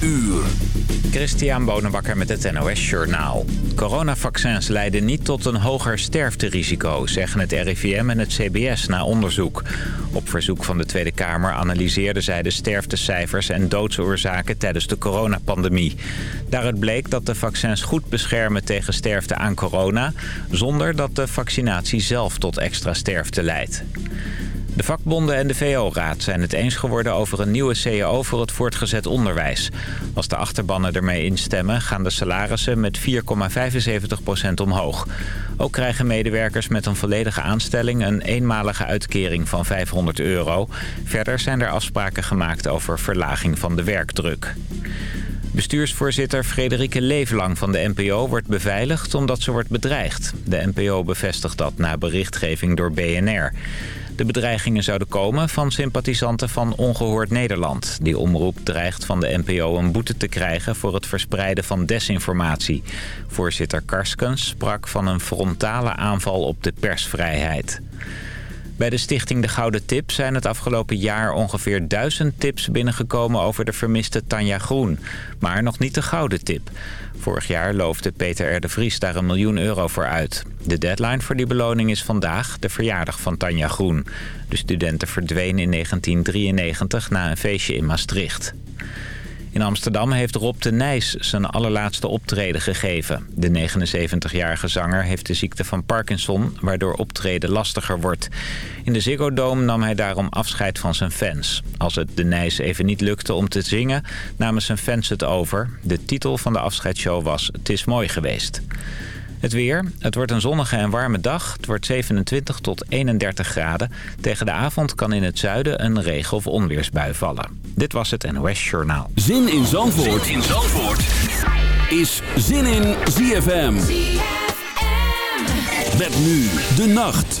uur. Christian Bonenbakker met het NOS Journaal. Coronavaccins leiden niet tot een hoger sterfterisico, zeggen het RIVM en het CBS na onderzoek. Op verzoek van de Tweede Kamer analyseerden zij de sterftecijfers en doodsoorzaken tijdens de coronapandemie. Daaruit bleek dat de vaccins goed beschermen tegen sterfte aan corona, zonder dat de vaccinatie zelf tot extra sterfte leidt. De vakbonden en de VO-raad zijn het eens geworden over een nieuwe CAO voor het voortgezet onderwijs. Als de achterbannen ermee instemmen gaan de salarissen met 4,75% omhoog. Ook krijgen medewerkers met een volledige aanstelling een eenmalige uitkering van 500 euro. Verder zijn er afspraken gemaakt over verlaging van de werkdruk. Bestuursvoorzitter Frederike Leeflang van de NPO wordt beveiligd omdat ze wordt bedreigd. De NPO bevestigt dat na berichtgeving door BNR. De bedreigingen zouden komen van sympathisanten van Ongehoord Nederland. Die omroep dreigt van de NPO een boete te krijgen voor het verspreiden van desinformatie. Voorzitter Karskens sprak van een frontale aanval op de persvrijheid. Bij de stichting De Gouden Tip zijn het afgelopen jaar ongeveer duizend tips binnengekomen over de vermiste Tanja Groen. Maar nog niet de Gouden Tip. Vorig jaar loofde Peter R. de Vries daar een miljoen euro voor uit. De deadline voor die beloning is vandaag, de verjaardag van Tanja Groen. De studenten verdween in 1993 na een feestje in Maastricht. In Amsterdam heeft Rob de Nijs zijn allerlaatste optreden gegeven. De 79-jarige zanger heeft de ziekte van Parkinson, waardoor optreden lastiger wordt. In de Ziggo Dome nam hij daarom afscheid van zijn fans. Als het de Nijs even niet lukte om te zingen, namen zijn fans het over. De titel van de afscheidsshow was Het is mooi geweest. Het weer. Het wordt een zonnige en warme dag. Het wordt 27 tot 31 graden. Tegen de avond kan in het zuiden een regen- of onweersbui vallen. Dit was het NOS Journaal. Zin in Zandvoort, zin in Zandvoort. is Zin in ZFM. ZFM. Met nu de nacht.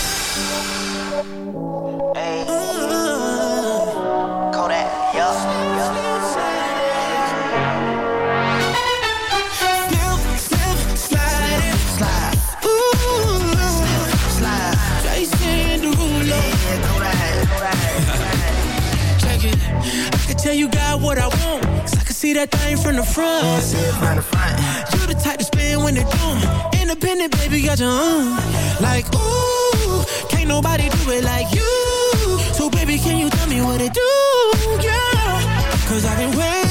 what I want. Cause I can see that thing from the front. You the type to spin when they're. Independent, baby, got your own. Uh, like, ooh, can't nobody do it like you. So, baby, can you tell me what it do? Yeah. Cause I've been waiting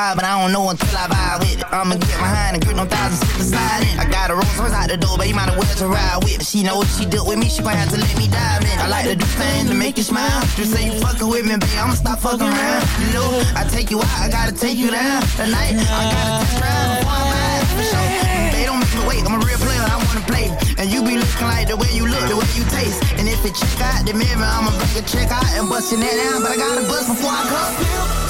but I don't know until I vibe with it. I'ma get behind and grip no thousand sit slide in. I got a Rolls Royce out the door, but you might as well to ride with. She know she dealt with me, she gon' have to let me dive in. I like to do things to make you smile. Just say you fuckin' with me, babe, I'ma stop fucking around. You know, I take you out, I gotta take you down. Tonight, I gotta take round before I'm out for sure. Don't make me wait, I'm a real player, I wanna play. And you be looking like the way you look, the way you taste. And if it check out the mirror, I'ma bring a check out and bustin' that net down, but I gotta bust before I come.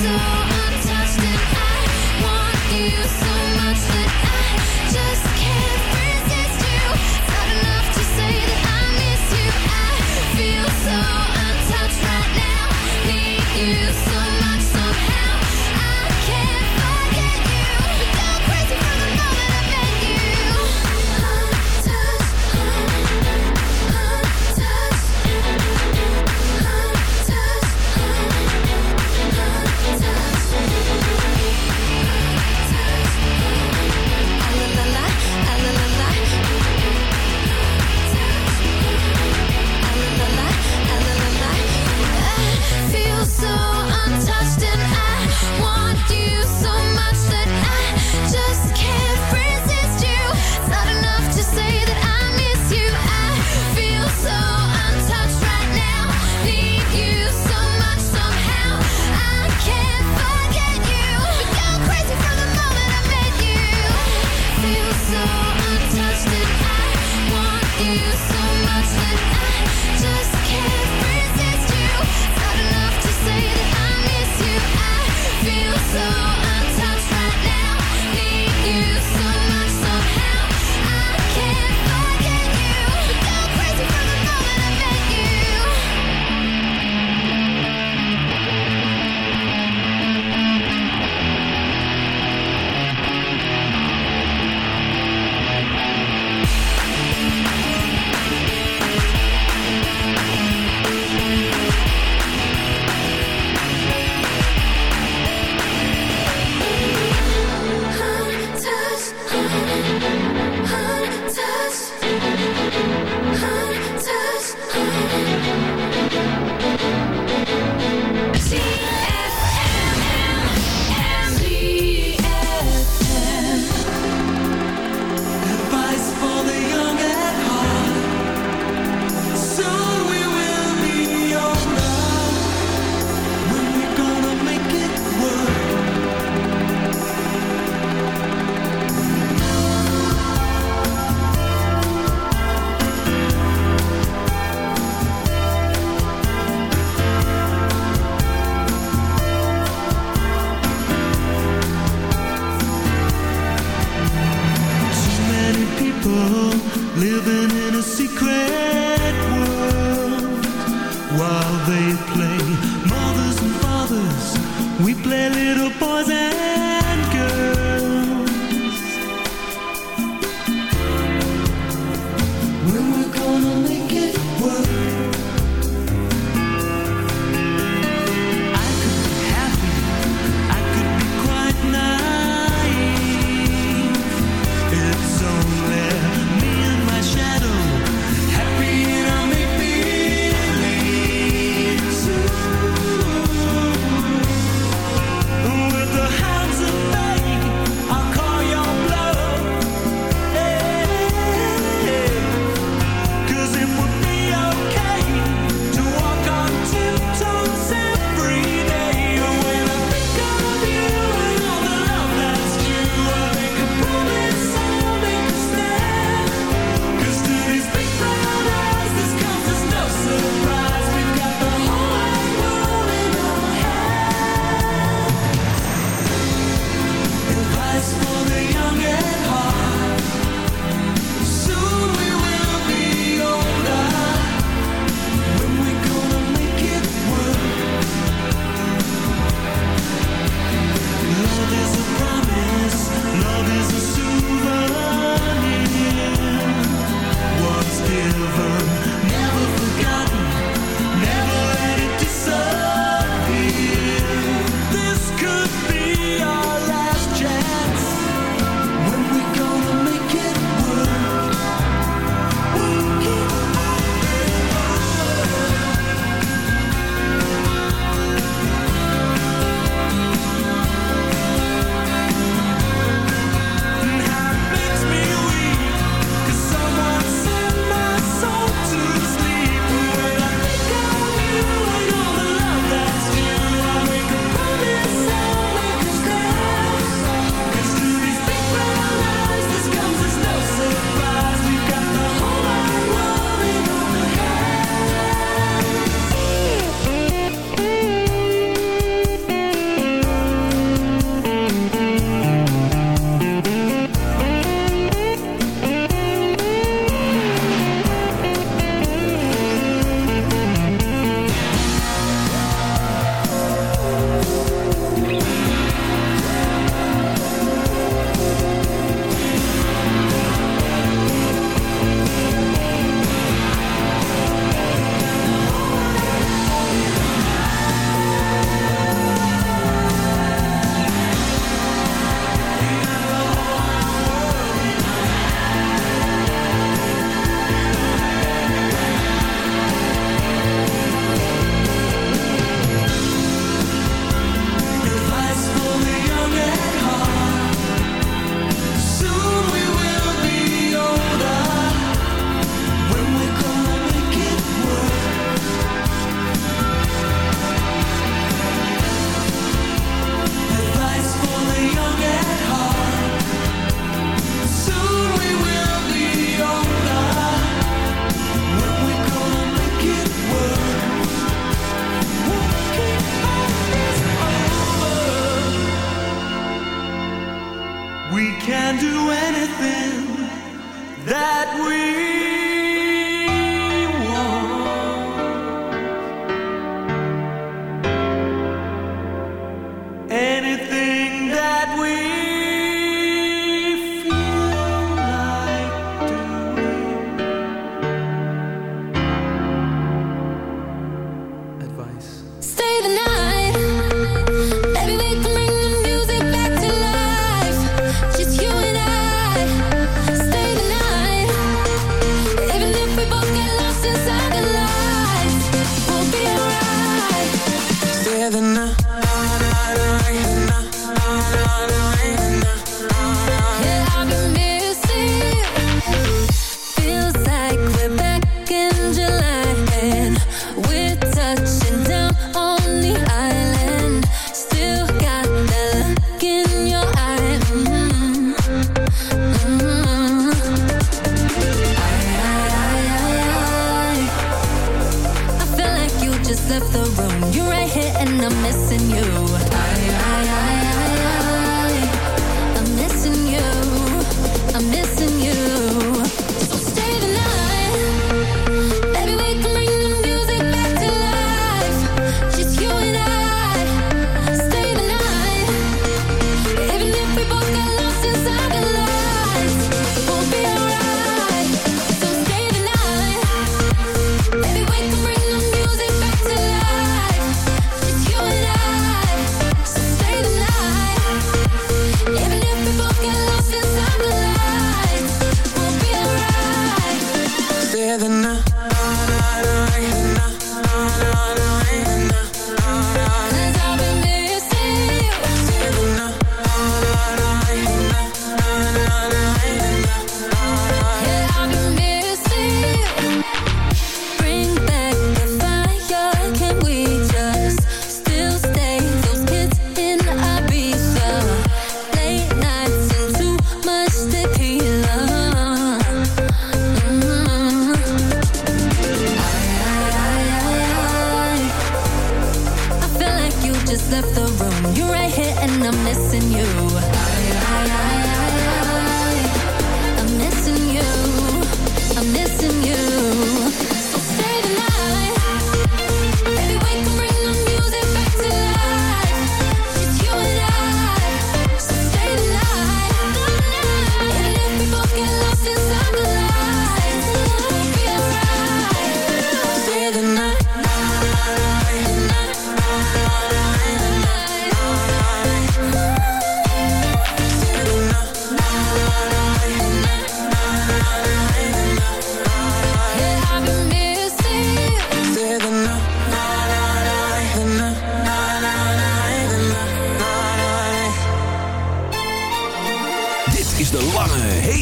So untouched, and I want you so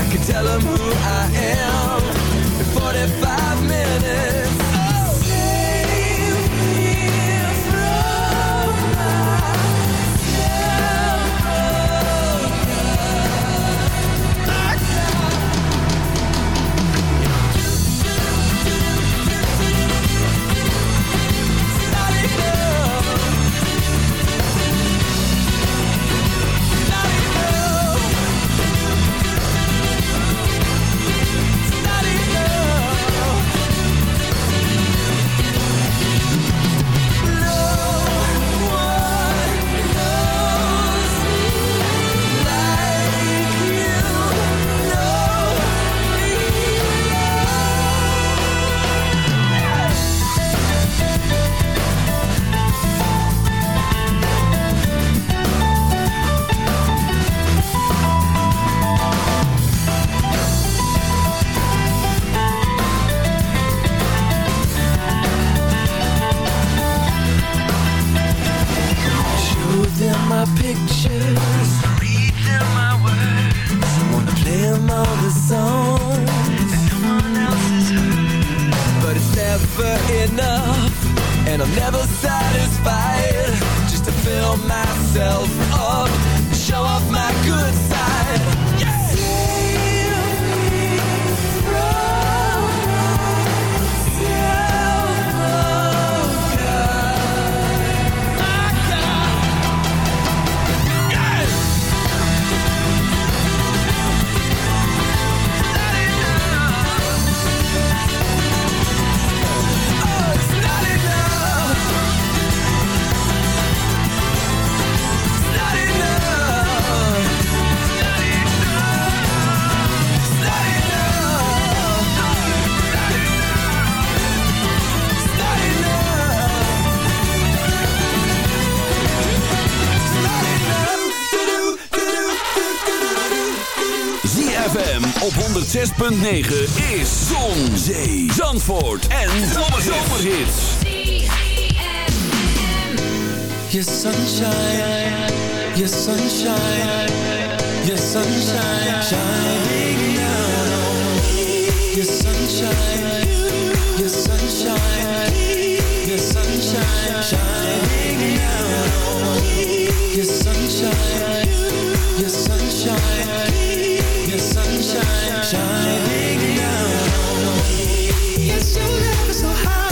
I could tell them who I am in 45 minutes. 106.9 is Zon, Zee, Zandvoort en Zomerhits. Your sunshine, your sunshine, your sunshine, shining down on me. Your sunshine, your sunshine, your sunshine, shining down on me. Your sunshine, your sunshine. sunshine shining down. Yes, your love is so high.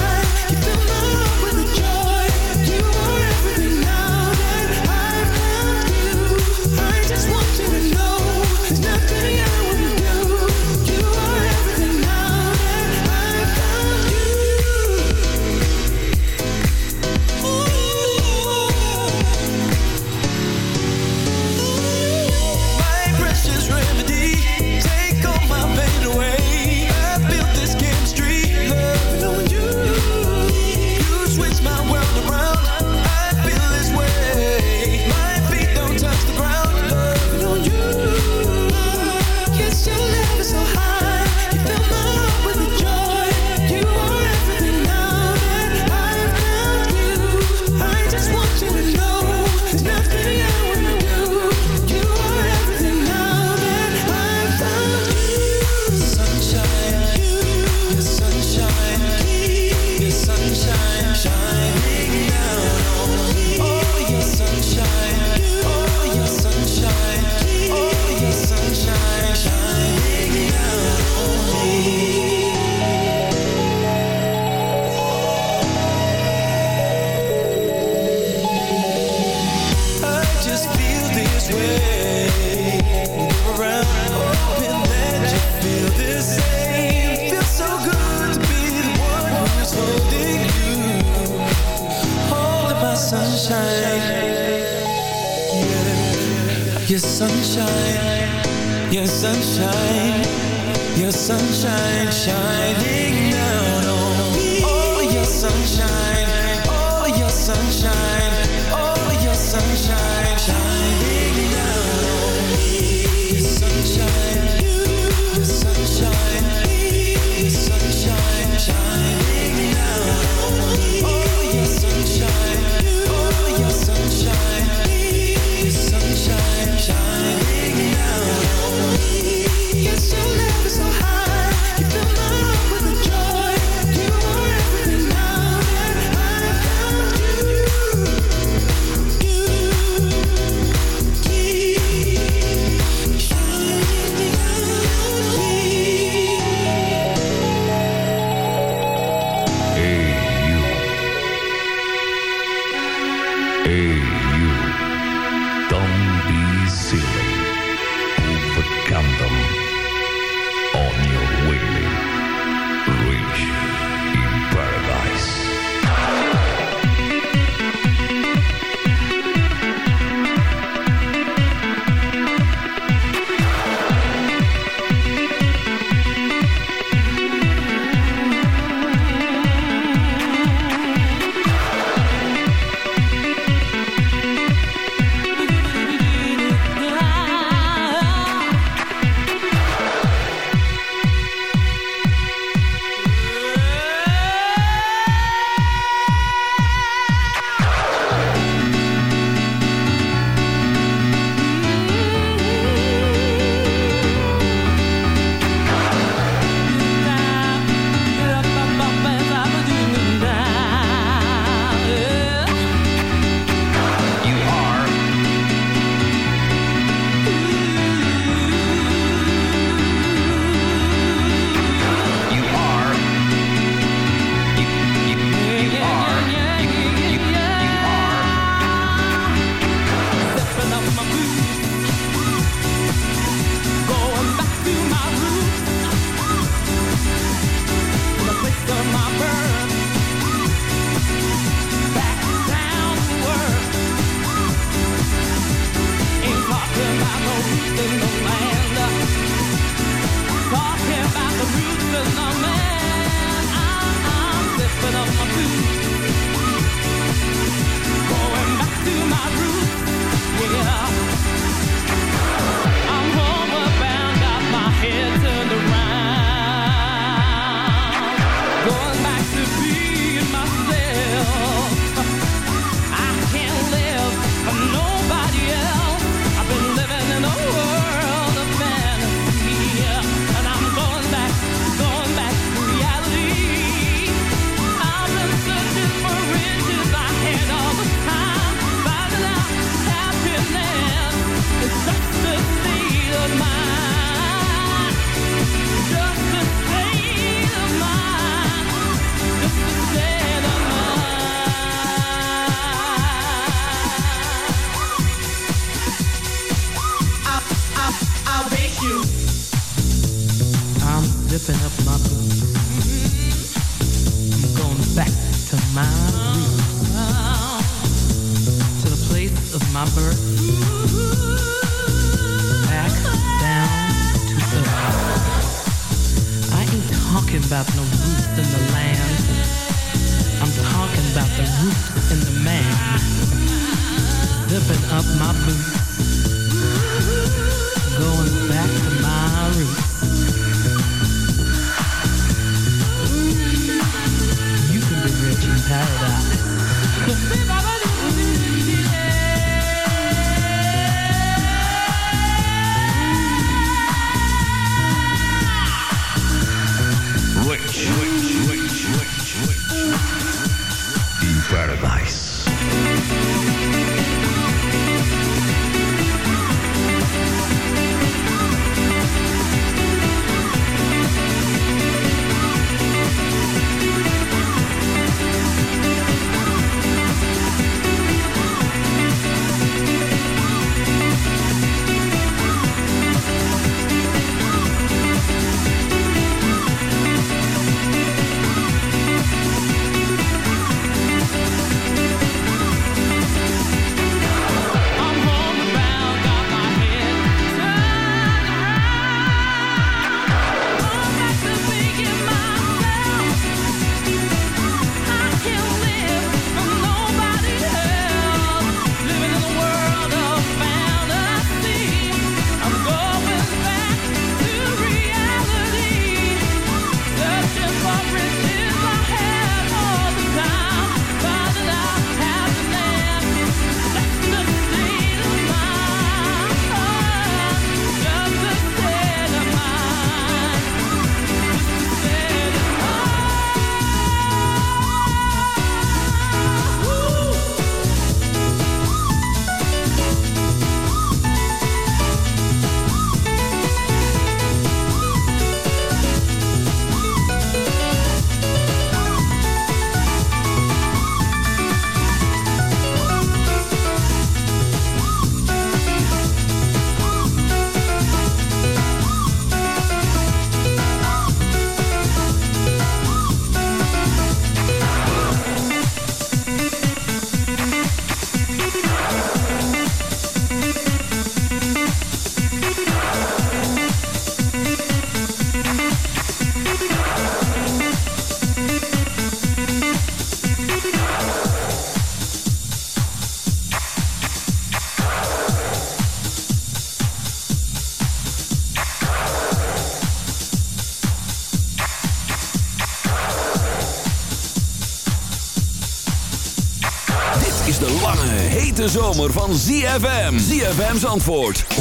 Zomer van ZFM. ZFM's antwoord, 106.9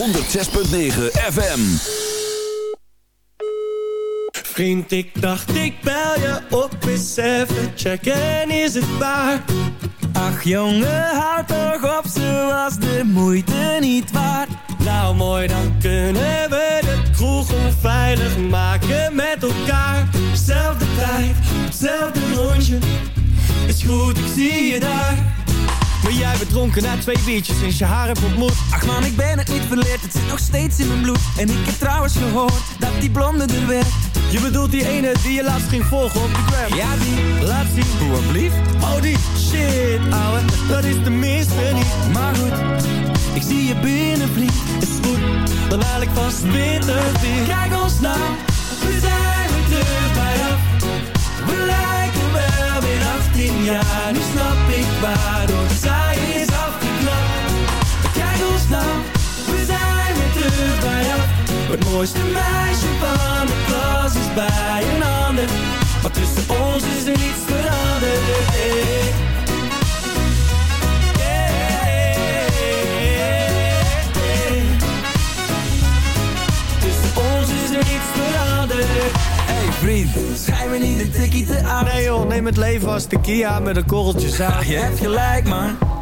FM. Vriend, ik dacht ik bel je op eens even checken, is het waar? Ach jongen, houd toch op, zo was de moeite niet waard. Nou mooi, dan kunnen we de kroeg onveilig maken met elkaar. Zelfde tijd, hetzelfde rondje, is goed, ik zie je daar. Maar jij bent dronken na twee biertjes sinds je haar hebt ontmoet. Ach man, ik ben het niet verleerd, het zit nog steeds in mijn bloed. En ik heb trouwens gehoord dat die blonde er werd. Je bedoelt die ene die je laatst ging volgen op de gram? Ja, die. Laat zien. Hoe blief? Oh, die shit, ouwe. Dat is de minste niet. Maar goed, ik zie je binnen, vriend. Is goed, dan haal ik vast witte weer. Kijk ons nou, we zijn weer terug bij af. We lijken wel weer 18 jaar. Nu snap ik waarom zij. We zijn weer terug bij af. Het mooiste meisje van de klas is bij een ander. Maar tussen ons is er niets veranderd. Hey. Tussen ons is er niets veranderd. Hey vriend, schijn me niet een tikkie te oud. Nee joh, neem het leven als de Kia met een korreltje. Ja, je hebt gelijk man.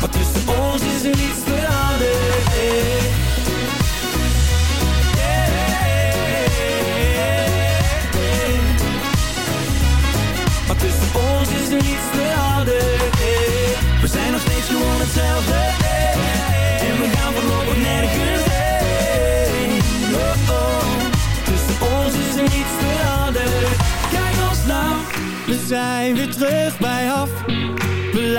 Maar tussen ons is er niets veranderd. Maar tussen ons is er veranderd hey. We zijn nog steeds gewoon hetzelfde. En we gaan voorlopig nergens heen oh, oh. Tussen ons is er niets veranderd Kijk ons nou, we zijn weer terug bij af